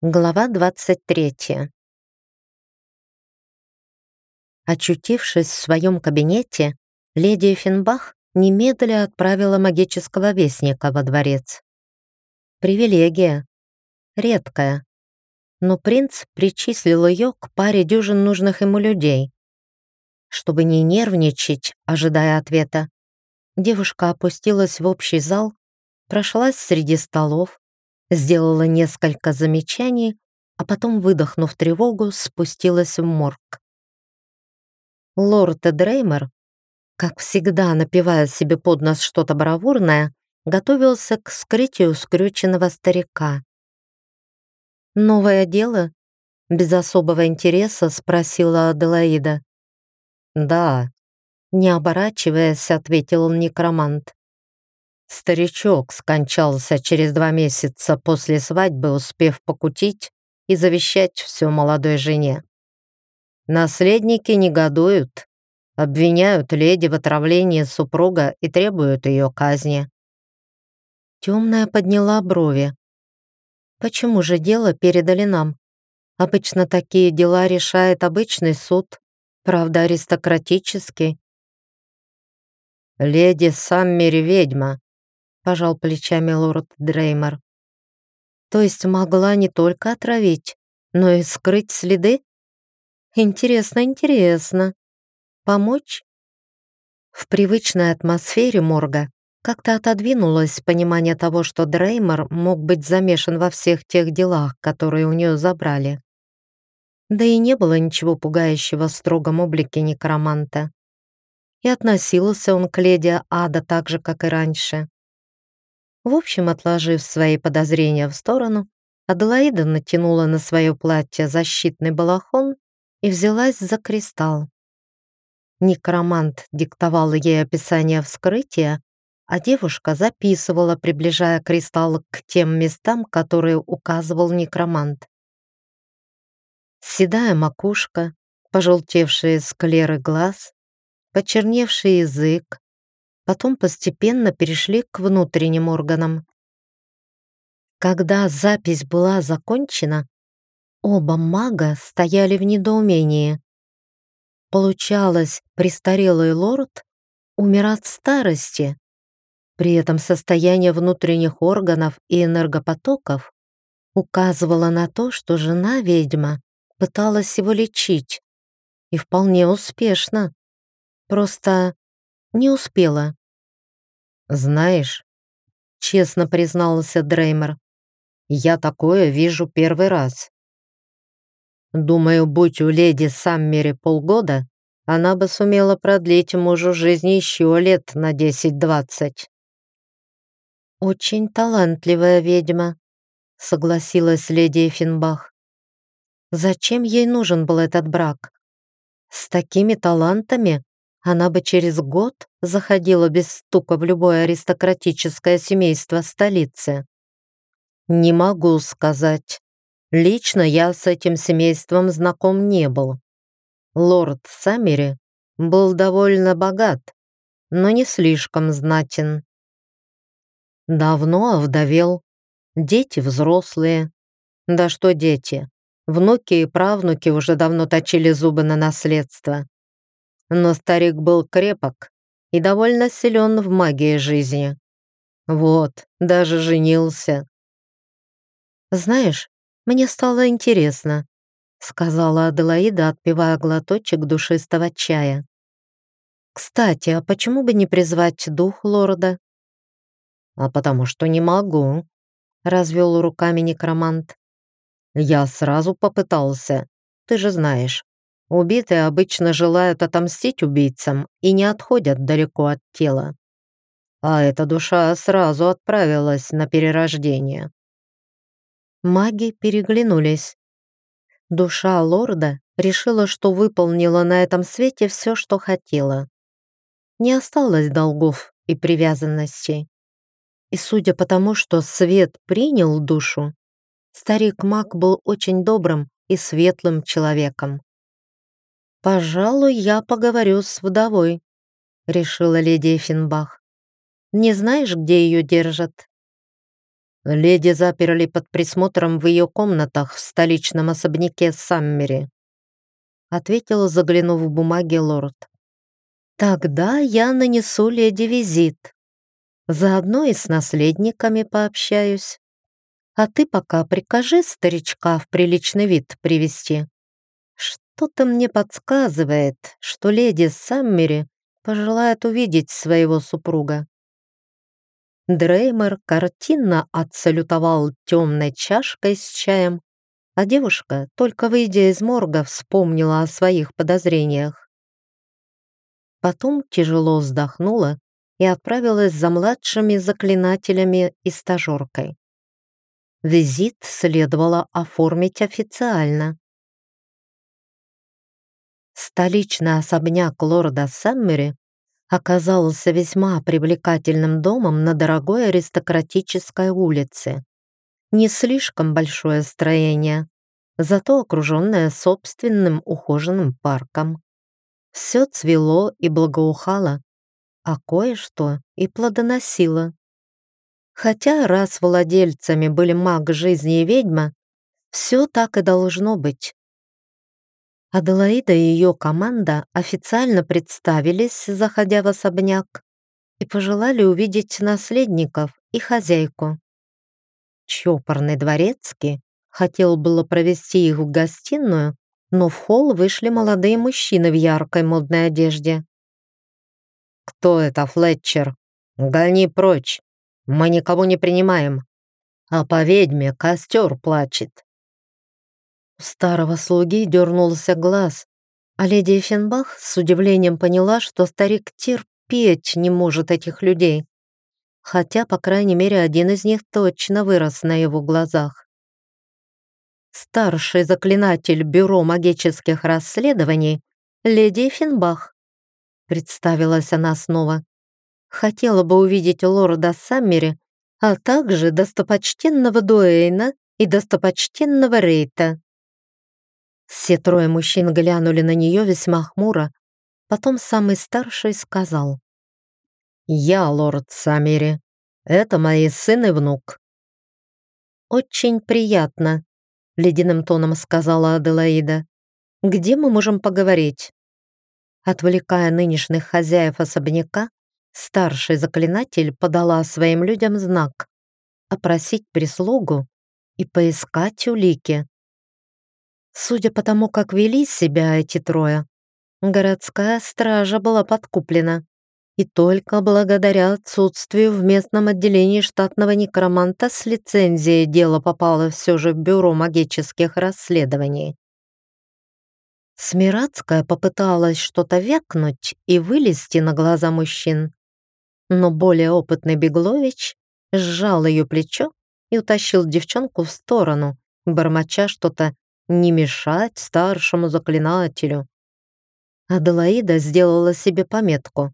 Глава 23. Очутившись в своем кабинете, леди Финбах немедля отправила магического вестника во дворец. Привилегия. Редкая. Но принц причислил ее к паре дюжин нужных ему людей. Чтобы не нервничать, ожидая ответа, девушка опустилась в общий зал, прошлась среди столов, сделала несколько замечаний, а потом, выдохнув тревогу, спустилась в морг. Лорд Дреймер, как всегда напивая себе под нос что-то бравурное, готовился к вскрытию скрюченного старика. «Новое дело?» — без особого интереса спросила Аделаида. «Да», — не оборачиваясь, ответил некромант. Старичок скончался через два месяца после свадьбы, успев покутить и завещать все молодой жене. Наследники негодуют, обвиняют леди в отравлении супруга и требуют ее казни. Темная подняла брови. Почему же дело передали нам? Обычно такие дела решает обычный суд, правда аристократический. Леди Саммери ведьма, пожал плечами лорд Дреймер. То есть могла не только отравить, но и скрыть следы? Интересно, интересно. Помочь? В привычной атмосфере морга как-то отодвинулось понимание того, что Дреймер мог быть замешан во всех тех делах, которые у нее забрали. Да и не было ничего пугающего в строгом облике некроманта. И относился он к леди Ада так же, как и раньше. В общем, отложив свои подозрения в сторону, Аделаида натянула на свое платье защитный балахон и взялась за кристалл. Некромант диктовал ей описание вскрытия, а девушка записывала, приближая кристалл к тем местам, которые указывал некромант. Седая макушка, пожелтевшие склеры глаз, почерневший язык, потом постепенно перешли к внутренним органам. Когда запись была закончена, оба мага стояли в недоумении. Получалось, престарелый лорд умер от старости. При этом состояние внутренних органов и энергопотоков указывало на то, что жена-ведьма пыталась его лечить. И вполне успешно. Просто не успела. «Знаешь», — честно признался Дреймер, «я такое вижу первый раз. Думаю, будь у леди Саммери полгода, она бы сумела продлить мужу жизни еще лет на десять-двадцать». «Очень талантливая ведьма», — согласилась леди Эффенбах. «Зачем ей нужен был этот брак? С такими талантами она бы через год заходила без стука в любое аристократическое семейство столицы. Не могу сказать. Лично я с этим семейством знаком не был. Лорд Саммери был довольно богат, но не слишком знатен. Давно овдовел, дети взрослые. Да что дети, внуки и правнуки уже давно точили зубы на наследство но старик был крепок и довольно силен в магии жизни. Вот, даже женился. «Знаешь, мне стало интересно», — сказала Аделаида, отпивая глоточек душистого чая. «Кстати, а почему бы не призвать дух лорда?» «А потому что не могу», — развел руками некромант. «Я сразу попытался, ты же знаешь, Убитые обычно желают отомстить убийцам и не отходят далеко от тела. А эта душа сразу отправилась на перерождение. Маги переглянулись. Душа лорда решила, что выполнила на этом свете все, что хотела. Не осталось долгов и привязанностей. И судя по тому, что свет принял душу, старик маг был очень добрым и светлым человеком. «Пожалуй, я поговорю с вдовой», — решила леди Эффенбах. «Не знаешь, где ее держат?» Леди заперли под присмотром в ее комнатах в столичном особняке Саммери. Ответил, заглянув в бумаги лорд. Тогда я нанесу леди визит. Заодно и с наследниками пообщаюсь. А ты пока прикажи старичка в приличный вид привести. Что-то мне подсказывает, что леди Саммери пожелает увидеть своего супруга. Дреймер картинно отсалютовал темной чашкой с чаем, а девушка, только выйдя из морга, вспомнила о своих подозрениях. Потом тяжело вздохнула и отправилась за младшими заклинателями и стажеркой. Визит следовало оформить официально. Столичный особняк лорда Саммери оказался весьма привлекательным домом на дорогой аристократической улице. Не слишком большое строение, зато окруженное собственным ухоженным парком. Все цвело и благоухало, а кое-что и плодоносило. Хотя раз владельцами были маг жизни и ведьма, все так и должно быть. Аделаида и ее команда официально представились, заходя в особняк, и пожелали увидеть наследников и хозяйку. Чопорный дворецкий хотел было провести их в гостиную, но в холл вышли молодые мужчины в яркой модной одежде. «Кто это, Флетчер? Гони прочь!» Мы никого не принимаем. А по ведьме костер плачет. У старого слуги дернулся глаз, а леди Эффенбах с удивлением поняла, что старик терпеть не может этих людей, хотя, по крайней мере, один из них точно вырос на его глазах. Старший заклинатель Бюро магических расследований, леди Эффенбах. Представилась она снова. Хотела бы увидеть лорда Саммери, а также достопочтенного Дуэйна и достопочтенного Рейта. Все трое мужчин глянули на нее весьма хмуро, потом самый старший сказал. «Я лорд Саммери. Это мои сын и внук». «Очень приятно», — ледяным тоном сказала Аделаида. «Где мы можем поговорить?» Отвлекая нынешних хозяев особняка, Старший заклинатель подала своим людям знак опросить прислугу и поискать улики. Судя по тому, как вели себя эти трое, городская стража была подкуплена. И только благодаря отсутствию в местном отделении штатного некроманта с лицензией дело попало все же в бюро магических расследований. Смиратская попыталась что-то вякнуть и вылезти на глаза мужчин, но более опытный Беглович сжал ее плечо и утащил девчонку в сторону, бормоча что-то «не мешать старшему заклинателю». Аделаида сделала себе пометку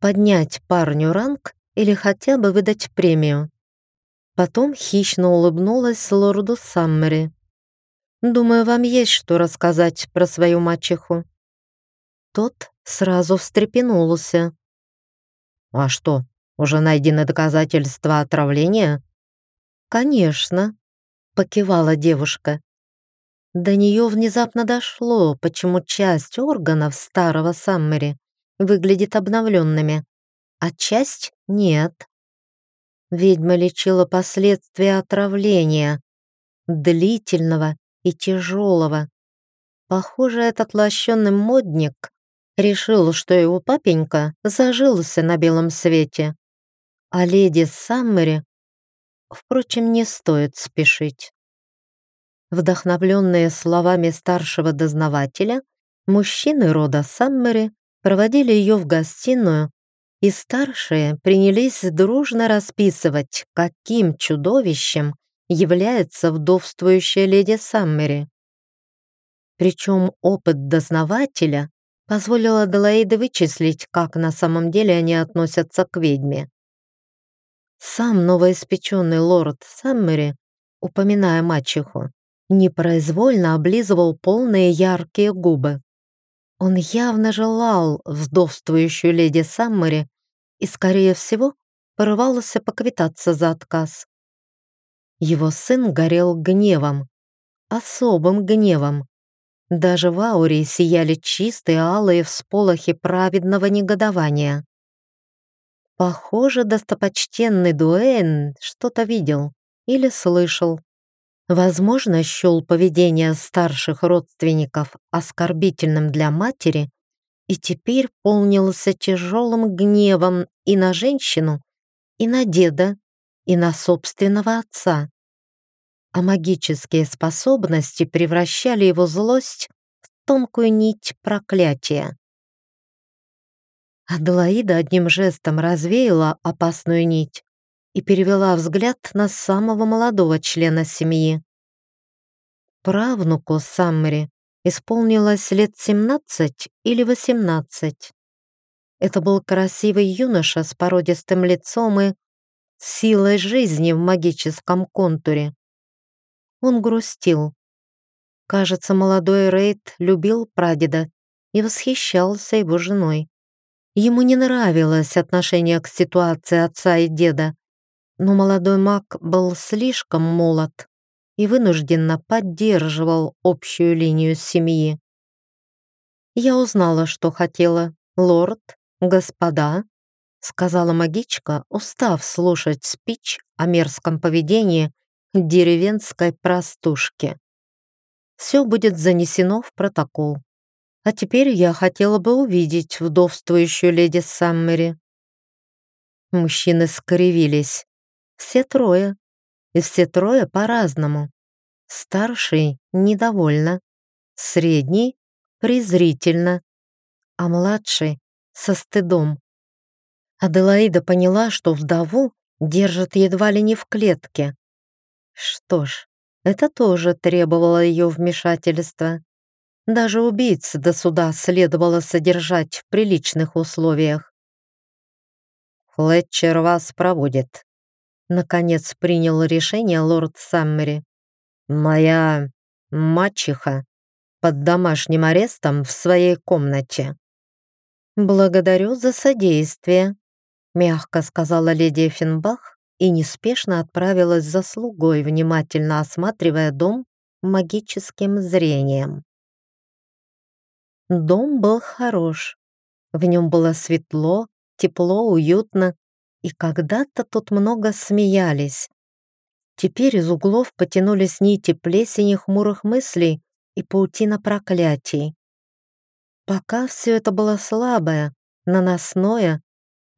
поднять парню ранг или хотя бы выдать премию. Потом хищно улыбнулась лорду Саммери. «Думаю, вам есть что рассказать про свою мачеху». Тот сразу встрепенулся. «А что, уже найдены доказательства отравления?» «Конечно», — покивала девушка. До нее внезапно дошло, почему часть органов старого Саммери выглядит обновленными, а часть — нет. Ведьма лечила последствия отравления, длительного и тяжелого. Похоже, этот лощеный модник Решил, что его папенька зажился на белом свете. А леди Саммери... Впрочем, не стоит спешить. Вдохновленные словами старшего дознавателя, мужчины рода Саммери проводили ее в гостиную, и старшие принялись дружно расписывать, каким чудовищем является вдовствующая леди Саммери. Причем опыт дознавателя позволила Аделаиде вычислить, как на самом деле они относятся к ведьме. Сам новоиспеченный лорд Саммери, упоминая мачеху, непроизвольно облизывал полные яркие губы. Он явно желал вдовствующую леди Саммери и, скорее всего, порывался поквитаться за отказ. Его сын горел гневом, особым гневом. Даже в ауре сияли чистые алые всполохи праведного негодования. Похоже, достопочтенный Дуэйн что-то видел или слышал. Возможно, счел поведение старших родственников оскорбительным для матери и теперь полнился тяжелым гневом и на женщину, и на деда, и на собственного отца. А магические способности превращали его злость в тонкую нить проклятия. Аделаида одним жестом развеяла опасную нить и перевела взгляд на самого молодого члена семьи. Правнуку Саммери исполнилось лет 17 или 18. Это был красивый юноша с породистым лицом и силой жизни в магическом контуре. Он грустил. Кажется, молодой Рейд любил прадеда и восхищался его женой. Ему не нравилось отношение к ситуации отца и деда, но молодой маг был слишком молод и вынужденно поддерживал общую линию семьи. «Я узнала, что хотела, лорд, господа», сказала магичка, устав слушать спич о мерзком поведении деревенской простушки. «Все будет занесено в протокол». А теперь я хотела бы увидеть вдовствующую леди Саммери. Мужчины скривились. Все трое. И все трое по-разному. Старший недовольно, средний презрительно, а младший со стыдом. Аделаида поняла, что вдову держат едва ли не в клетке. Что ж, это тоже требовало ее вмешательства. Даже убийц до суда следовало содержать в приличных условиях. «Флетчер вас проводит», — наконец принял решение лорд Саммери. «Моя мачеха под домашним арестом в своей комнате». «Благодарю за содействие», — мягко сказала леди Финбах и неспешно отправилась за слугой, внимательно осматривая дом магическим зрением. Дом был хорош. В нем было светло, тепло, уютно, и когда-то тут много смеялись. Теперь из углов потянулись нити плесени хмурых мыслей и паутина проклятий. Пока все это было слабое, наносное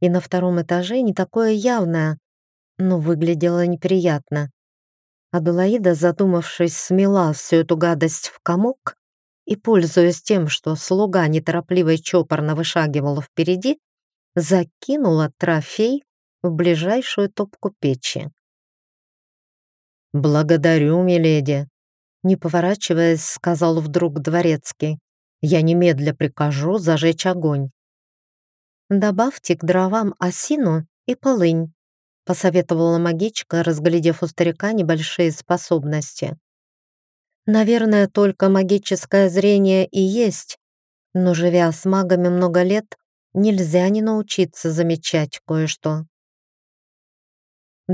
и на втором этаже не такое явное, но выглядело неприятно. Аделаида, задумавшись, смела всю эту гадость в комок и, пользуясь тем, что слуга неторопливо и чопорно вышагивал впереди, закинула трофей в ближайшую топку печи. «Благодарю, миледи», — не поворачиваясь, сказал вдруг дворецкий. «Я немедля прикажу зажечь огонь». «Добавьте к дровам осину и полынь», — посоветовала магичка, разглядев у старика небольшие способности. Наверное, только магическое зрение и есть, но живя с магами много лет, нельзя не научиться замечать кое-что.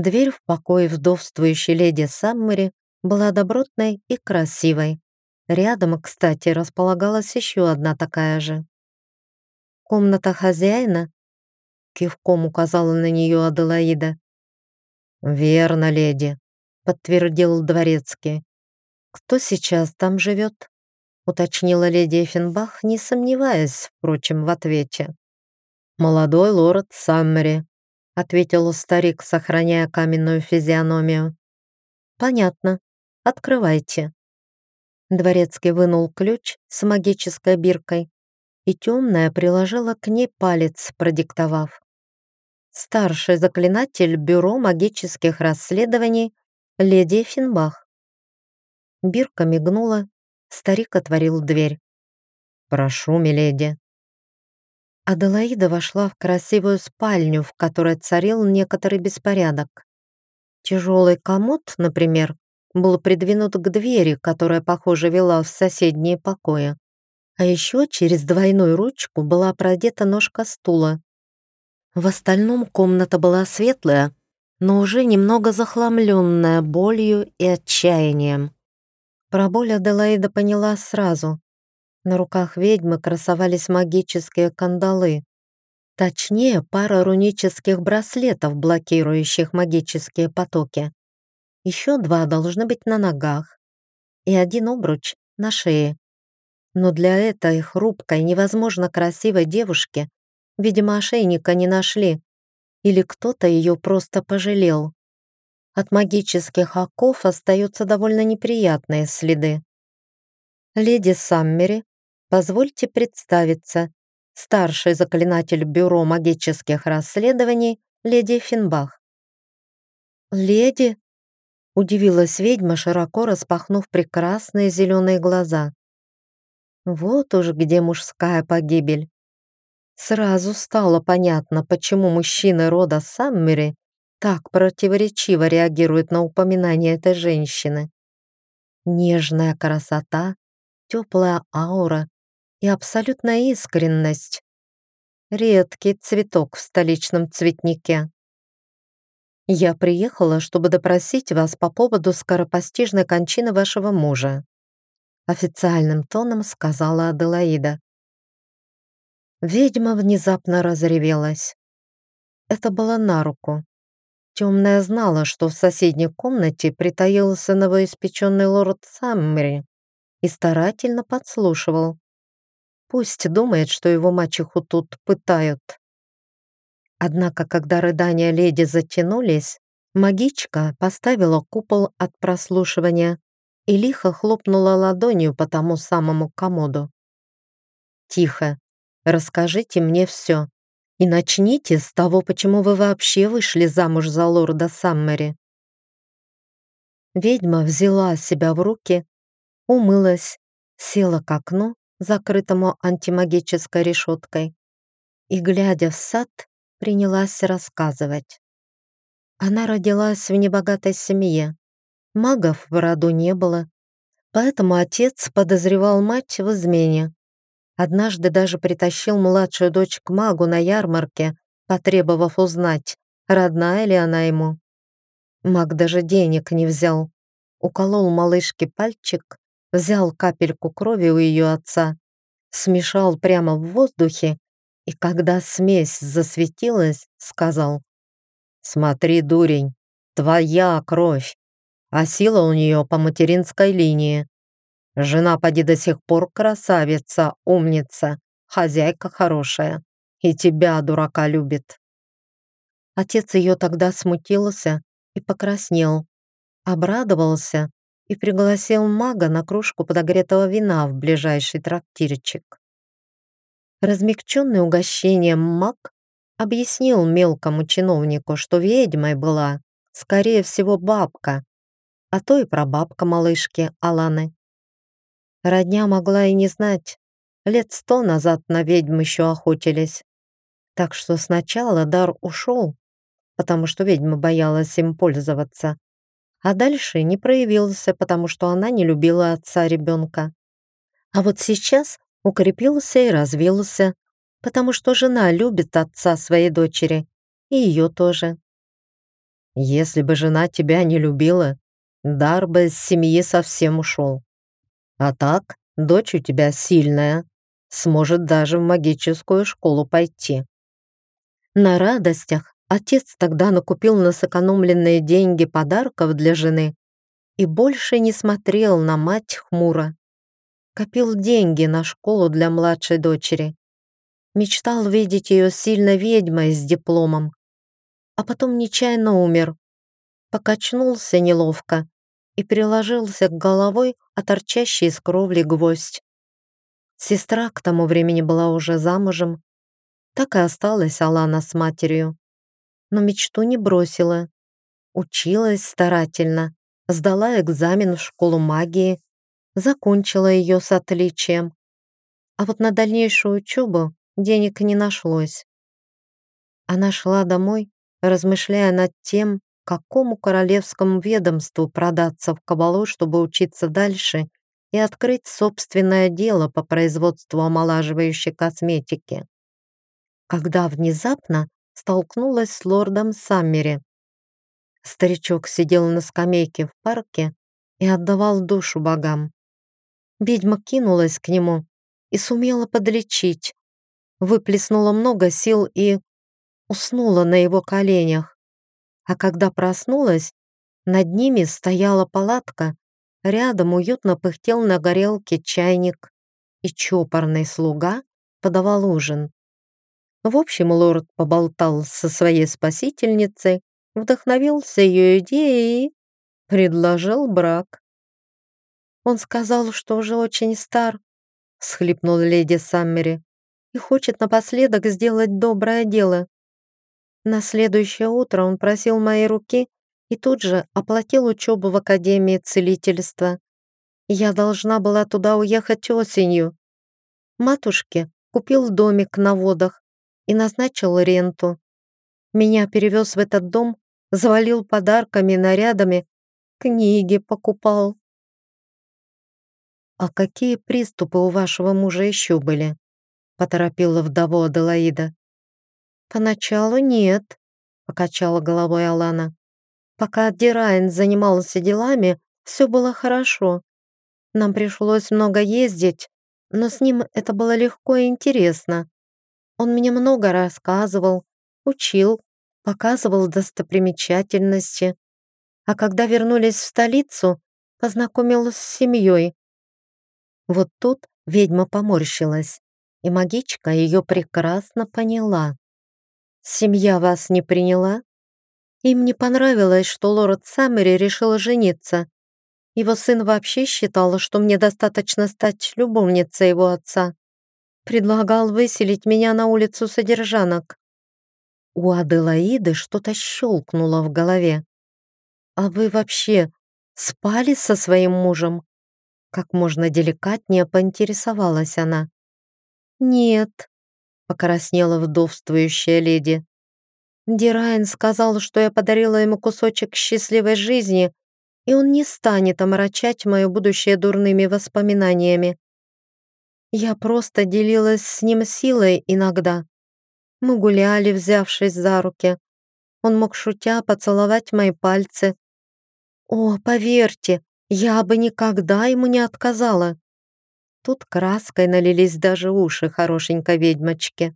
Дверь в покое вдовствующей леди Саммери была добротной и красивой. Рядом, кстати, располагалась еще одна такая же. «Комната хозяина?» Кивком указала на нее Аделаида. «Верно, леди», — подтвердил дворецкий. «Кто сейчас там живет?» — уточнила леди Эффенбах, не сомневаясь, впрочем, в ответе. «Молодой лорд Саммери», — ответил старик, сохраняя каменную физиономию. «Понятно. Открывайте». Дворецкий вынул ключ с магической биркой, и темная приложила к ней палец, продиктовав. Старший заклинатель Бюро магических расследований леди Финбах. Бирка мигнула, старик отворил дверь. «Прошу, миледи». Аделаида вошла в красивую спальню, в которой царил некоторый беспорядок. Тяжелый комод, например, был придвинут к двери, которая, похоже, вела в соседние покои. А еще через двойную ручку была продета ножка стула. В остальном комната была светлая, но уже немного захламленная болью и отчаянием. Про боль Аделаида поняла сразу. На руках ведьмы красовались магические кандалы. Точнее, пара рунических браслетов, блокирующих магические потоки. Еще два должны быть на ногах. И один обруч на шее. Но для этой хрупкой, невозможно красивой девушки, видимо, ошейника не нашли. Или кто-то ее просто пожалел. От магических оков остаются довольно неприятные следы. «Леди Саммери, позвольте представиться. Старший заклинатель Бюро магических расследований, леди Финбах». «Леди?» — удивилась ведьма, широко распахнув прекрасные зеленые глаза. Вот уж где мужская погибель. Сразу стало понятно, почему мужчины рода Саммери так противоречиво реагируют на упоминание этой женщины. Нежная красота, теплая аура и абсолютная искренность. Редкий цветок в столичном цветнике. Я приехала, чтобы допросить вас по поводу скоропостижной кончины вашего мужа официальным тоном сказала Аделаида. Ведьма внезапно разревелась. Это было на руку. Темная знала, что в соседней комнате притаился новоиспеченный лорд Саммери и старательно подслушивал. Пусть думает, что его мачеху тут пытают. Однако, когда рыдания леди затянулись, магичка поставила купол от прослушивания и лихо хлопнула ладонью по тому самому комоду. «Тихо, расскажите мне все. И начните с того, почему вы вообще вышли замуж за лорда Саммери». Ведьма взяла себя в руки, умылась, села к окну, закрытому антимагической решеткой, и, глядя в сад, принялась рассказывать. Она родилась в небогатой семье, Магов в роду не было, поэтому отец подозревал мать в измене. Однажды даже притащил младшую дочь к магу на ярмарке, потребовав узнать, родная ли она ему. Маг даже денег не взял. Уколол малышке пальчик, взял капельку крови у ее отца, смешал прямо в воздухе, и когда смесь засветилась, сказал, «Смотри, дурень, твоя кровь, а сила у нее по материнской линии. Жена поди до сих пор красавица, умница, хозяйка хорошая. И тебя, дурака, любит. Отец ее тогда смутился и покраснел, обрадовался и пригласил мага на кружку подогретого вина в ближайший трактирчик. Размягченный угощением маг объяснил мелкому чиновнику, что ведьмой была, скорее всего, бабка, а то и прабабка малышки Аланы. Родня могла и не знать. Лет сто назад на ведьм еще охотились. Так что сначала дар ушел, потому что ведьма боялась им пользоваться, а дальше не проявился, потому что она не любила отца ребенка. А вот сейчас укрепился и развился, потому что жена любит отца своей дочери, и ее тоже. Если бы жена тебя не любила, дар бы из семьи совсем ушел. А так, дочь у тебя сильная, сможет даже в магическую школу пойти. На радостях отец тогда накупил на сэкономленные деньги подарков для жены и больше не смотрел на мать хмуро. Копил деньги на школу для младшей дочери. Мечтал видеть ее сильно ведьмой с дипломом. А потом нечаянно умер, покачнулся неловко и приложился к головой о торчащий из кровли гвоздь. Сестра к тому времени была уже замужем. Так и осталась Алана с матерью. Но мечту не бросила. Училась старательно, сдала экзамен в школу магии, закончила ее с отличием. А вот на дальнейшую учебу денег не нашлось. Она шла домой, размышляя над тем, какому королевскому ведомству продаться в кабалу, чтобы учиться дальше и открыть собственное дело по производству омолаживающей косметики. Когда внезапно столкнулась с лордом Саммери. Старичок сидел на скамейке в парке и отдавал душу богам. Ведьма кинулась к нему и сумела подлечить, выплеснула много сил и уснула на его коленях. А когда проснулась, над ними стояла палатка, рядом уютно пыхтел на горелке чайник, и чопорный слуга подавал ужин. В общем, лорд поболтал со своей спасительницей, вдохновился ее идеей и предложил брак. Он сказал, что уже очень стар, схлипнула леди Саммери, и хочет напоследок сделать доброе дело. На следующее утро он просил моей руки и тут же оплатил учебу в Академии целительства. Я должна была туда уехать осенью. Матушке купил домик на водах, и назначил ренту. Меня перевез в этот дом, завалил подарками, нарядами, книги покупал. «А какие приступы у вашего мужа еще были?» — поторопила вдову Аделаида. «Поначалу нет», — покачала головой Алана. «Пока Дирайн занимался делами, все было хорошо. Нам пришлось много ездить, но с ним это было легко и интересно. Он мне много рассказывал, учил, показывал достопримечательности. А когда вернулись в столицу, познакомил с семьей. Вот тут ведьма поморщилась, и магичка ее прекрасно поняла. «Семья вас не приняла?» Им не понравилось, что лорд Саммери решил жениться. Его сын вообще считал, что мне достаточно стать любовницей его отца предлагал выселить меня на улицу содержанок. У Аделаиды что-то щелкнуло в голове. «А вы вообще спали со своим мужем?» Как можно деликатнее поинтересовалась она. «Нет», — покраснела вдовствующая леди. Дирайн сказал, что я подарила ему кусочек счастливой жизни, и он не станет омрачать мое будущее дурными воспоминаниями. Я просто делилась с ним силой иногда. Мы гуляли, взявшись за руки. Он мог шутя поцеловать мои пальцы. О, поверьте, я бы никогда ему не отказала. Тут краской налились даже уши хорошенькой ведьмочки.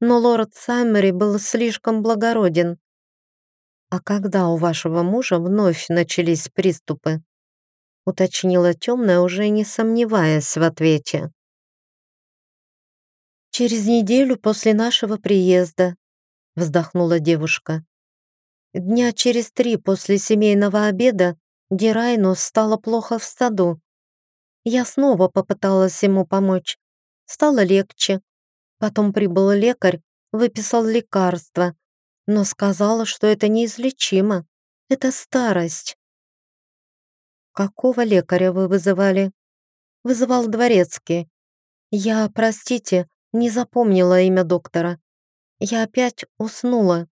Но лорд Саммери был слишком благороден. «А когда у вашего мужа вновь начались приступы?» уточнила темная, уже не сомневаясь в ответе. «Через неделю после нашего приезда», — вздохнула девушка. Дня через три после семейного обеда Дирайну стало плохо в саду. Я снова попыталась ему помочь. Стало легче. Потом прибыл лекарь, выписал лекарства, но сказала, что это неизлечимо. Это старость. «Какого лекаря вы вызывали?» «Вызывал дворецкий. Я, простите, не запомнила имя доктора. Я опять уснула.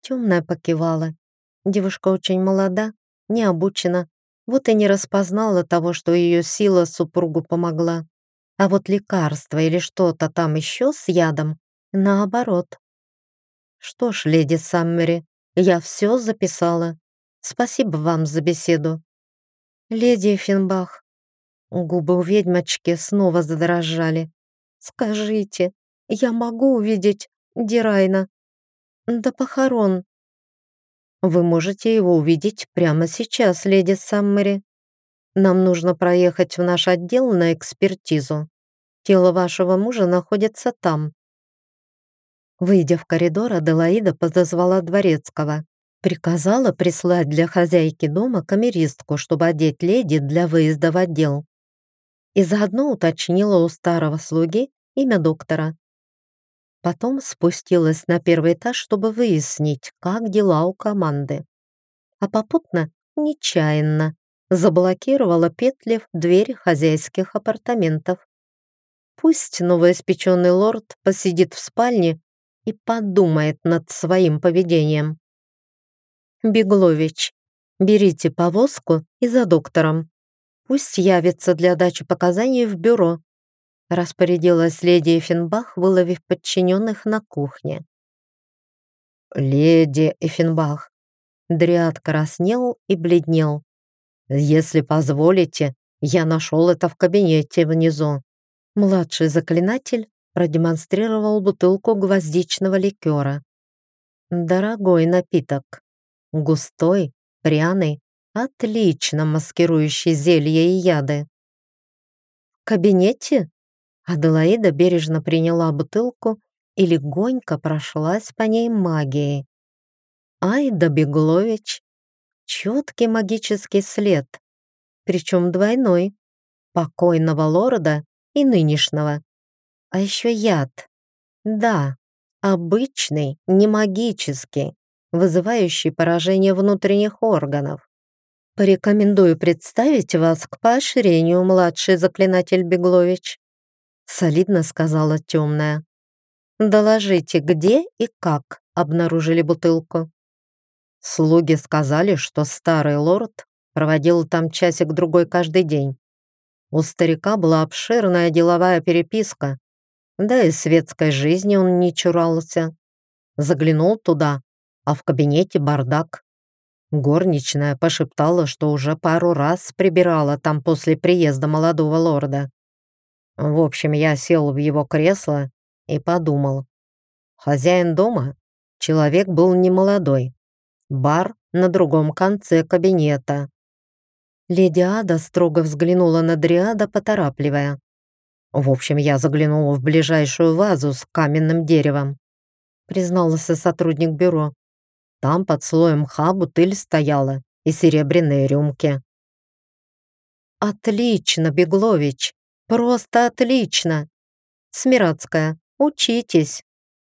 Темная покивала. Девушка очень молода, не обучена, вот и не распознала того, что ее сила супругу помогла. А вот лекарство или что-то там еще с ядом, наоборот. Что ж, леди Саммери, я все записала. Спасибо вам за беседу. Леди Финбах. Губы у ведьмочки снова задрожали. Скажите, я могу увидеть Дирайна? До похорон. Вы можете его увидеть прямо сейчас, леди Саммери. Нам нужно проехать в наш отдел на экспертизу. Тело вашего мужа находится там. Выйдя в коридор, Аделаида подозвала дворецкого. Приказала прислать для хозяйки дома камеристку, чтобы одеть леди для выезда в отдел и заодно уточнила у старого слуги имя доктора. Потом спустилась на первый этаж, чтобы выяснить, как дела у команды. А попутно, нечаянно, заблокировала петли в двери хозяйских апартаментов. Пусть новоиспеченный лорд посидит в спальне и подумает над своим поведением. «Беглович, берите повозку и за доктором. Пусть явится для дачи показаний в бюро», распорядилась леди Эфенбах, выловив подчиненных на кухне. «Леди Эфенбах, Дриад краснел и бледнел. «Если позволите, я нашел это в кабинете внизу». Младший заклинатель продемонстрировал бутылку гвоздичного ликера. Дорогой напиток. Густой, пряный, отлично маскирующий зелья и яды. В кабинете Аделаида бережно приняла бутылку и легонько прошлась по ней магией. Айда Беглович. Четкий магический след, причем двойной, покойного лорда и нынешнего. А еще яд. Да, обычный, не магический, вызывающий поражение внутренних органов. Порекомендую представить вас к поощрению, младший заклинатель Беглович, солидно сказала темная. Доложите, где и как обнаружили бутылку. Слуги сказали, что старый лорд проводил там часик-другой каждый день. У старика была обширная деловая переписка, да и светской жизни он не чурался. Заглянул туда, а в кабинете бардак. Горничная пошептала, что уже пару раз прибирала там после приезда молодого лорда. В общем, я сел в его кресло и подумал. Хозяин дома, человек был немолодой. Бар на другом конце кабинета. Леди Ада строго взглянула на Дриада, поторапливая. В общем, я заглянула в ближайшую вазу с каменным деревом. Признался сотрудник бюро. Там под слоем мха бутыль стояла и серебряные рюмки. «Отлично, Беглович! Просто отлично! Смиратская, учитесь!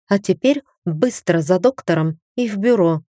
А теперь быстро за доктором и в бюро.